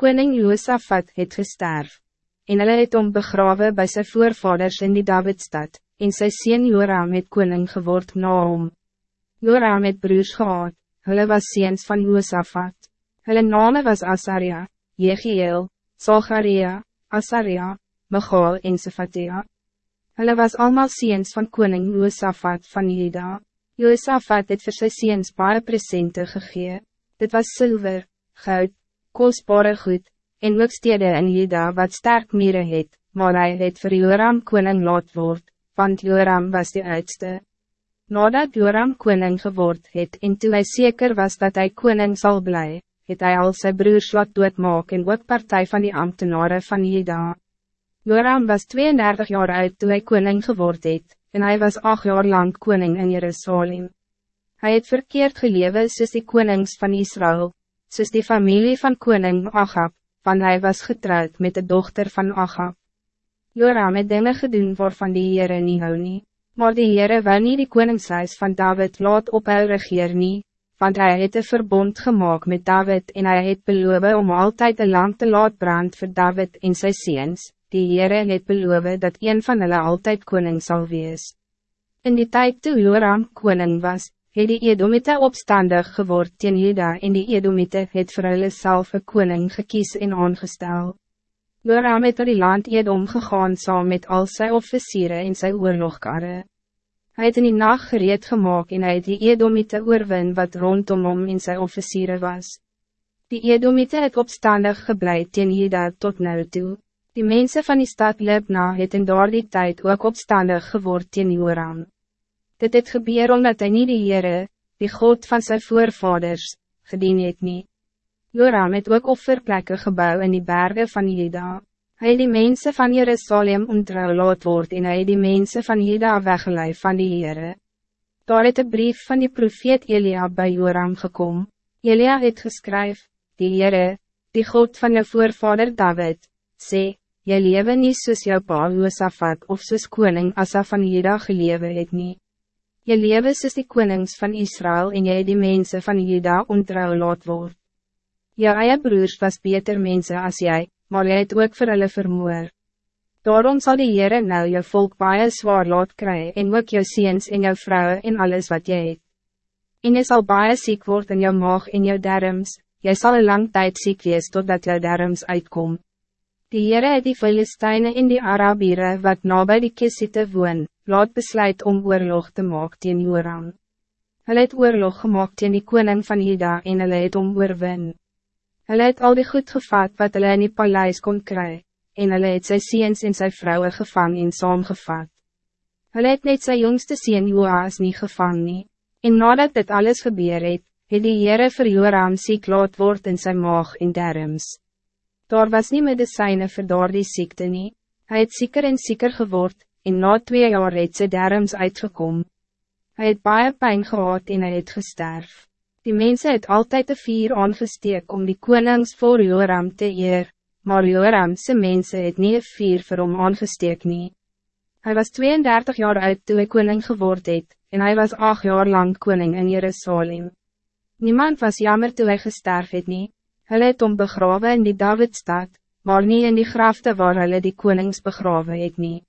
Koning Josafat het gesterf, en hulle het om begrawe by sy voorvaders in die Davidstad, en sy sien Joram het koning geword na hom. Joram het broers gehad, hulle was seens van Josafat. Hulle name was Asaria, Jegiel, Zacharia, Asaria, Michael en Sefatia. Hulle was allemaal seens van koning Josafat van Juda. Josafat het vir sy seens baie presente gegee. Dit was zilver, goud, kostbare goed, en ook stede in Juda wat sterk mieren het, maar hij het vir Joram koning laat word, want Joram was de oudste. Nadat Joram koning geword het en toe hy zeker was dat hij koning zal blij, het hij al sy broers laat doodmaak en ook partij van die ambtenaren van Juda. Joram was 32 jaar oud toen hij koning geword het, en hij was 8 jaar lang koning in Jerusalem. Hij het verkeerd gelewe soos die konings van Israël, soos die familie van koning Achab, want hij was getrouwd met de dochter van Achab. Joram het dinge gedoen waarvan die Heere nie hou nie, maar die Heere wil nie die koningshuis van David laat op hy regeer nie, want hij het een verbond gemaakt met David en hij het beloof om altijd een lamp te laat brand voor David en sy seens, die Heere het beloof dat een van hulle altijd koning zal wees. In die tijd toe Joram koning was, het die Edomite opstandig geword teen Juda en die Edomite het vir hulle self een koning gekies en aangestel. Joram het die land Edom gegaan saam met al sy officieren en sy oorlogkarre. Hij het in die nacht gereed gemaakt en hy het die Edomite oorwin wat rondom hom in sy officieren was. Die Edomite het opstandig gebleid teen Juda tot nou toe. Die mensen van die stad Libna het in door die tijd ook opstandig geword teen Joram. Dit het gebeur omdat hy nie die Heere, die God van zijn voorvaders, gedien het nie. Joram het ook offerplekke gebouw in die bergen van Juda. Hij die mensen van Jerusalem ontrouw laat word en hy die mensen van Juda weggeleid van die Heere. Daar het een brief van die profeet Elia bij Joram gekom. Elia het geskryf, die Heere, die God van je voorvader David, sê, jy lewe nie soos jou pa Josafat of soos koning Asa van Juda gelewe het nie. Jy lewe soos die konings van Israël en jy die mensen van Juda ontrouw laat word. Jou eie broers was beter mensen als jij maar jy het ook vir hulle vermoor. Daarom zal die Heere nou jou volk baie zwaar laat kry en ook jou seens en jou vrouwen en alles wat jy het. En jy sal baie ziek word in jou maag en jou derms, jy sal een lang tijd ziek wees totdat jou derms uitkom. Die Heere het die Filisteine en die Arabiere wat nabij die Kissite woon, laat besluit om oorlog te maak teen Joram. Hulle het oorlog gemaakt teen die koning van Juda en hulle het om oorwin. Hulle het al die goed gevat wat hulle in die paleis kon kry, en hulle het sy seens en sy vrouwen gevang en saamgevat. Hulle het net sy jongste seen Joas nie gevang nie, en nadat dit alles gebeur het, het die Heere vir Joram ziek laat word in sy maag en derms. Daar was nie medicijne vir daar die ziekte nie, hy het zieker en zieker geword, en na twee jaar het sy derms uitgekom. Hij het baie pijn gehad en hy het gesterf. Die mensen het altijd een vier aangesteek om die konings voor Joram te eer, maar Joramse mensen het nie een vier vir hom aangesteek nie. Hy was 32 jaar oud toen hy koning geword het, en hij was 8 jaar lang koning in Jerusalem. Niemand was jammer toen hij gesterf het nie, hulle het om begrawe in die Davidstad, maar niet in die grafte waar hulle die konings begrawe het nie.